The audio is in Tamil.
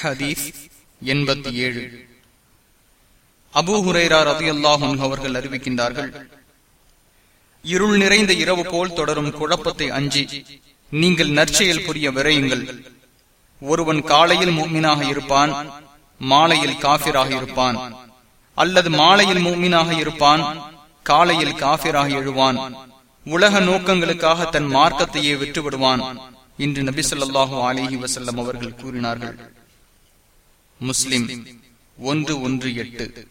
ஹதீஸ் எண்பத்தி ஏழு. அபூ ஹுரேரா ரதி அல்லாஹும் அவர்கள் அறிவிக்கின்றார்கள் இருள் நிறைந்த இரவு போல் தொடரும் குழப்பத்தை அஞ்சி நீங்கள் நற்செயல் புரிய விரையுங்கள். ஒருவன் காலையில் மூமினாக இருப்பான் மாலையில் காபிராக இருப்பான் அல்லது மாலையில் மூமினாக இருப்பான் காலையில் காபிராக எழுவான். உலக நோக்கங்களுக்காக தன் மார்க்கத்தையே விட்டுவிடுவான் என்று நபி சொல்லாஹு அலிஹி வசல்லம் அவர்கள் கூறினார்கள். முஸ்லிம் ஒன்று ஒன்று எட்டு.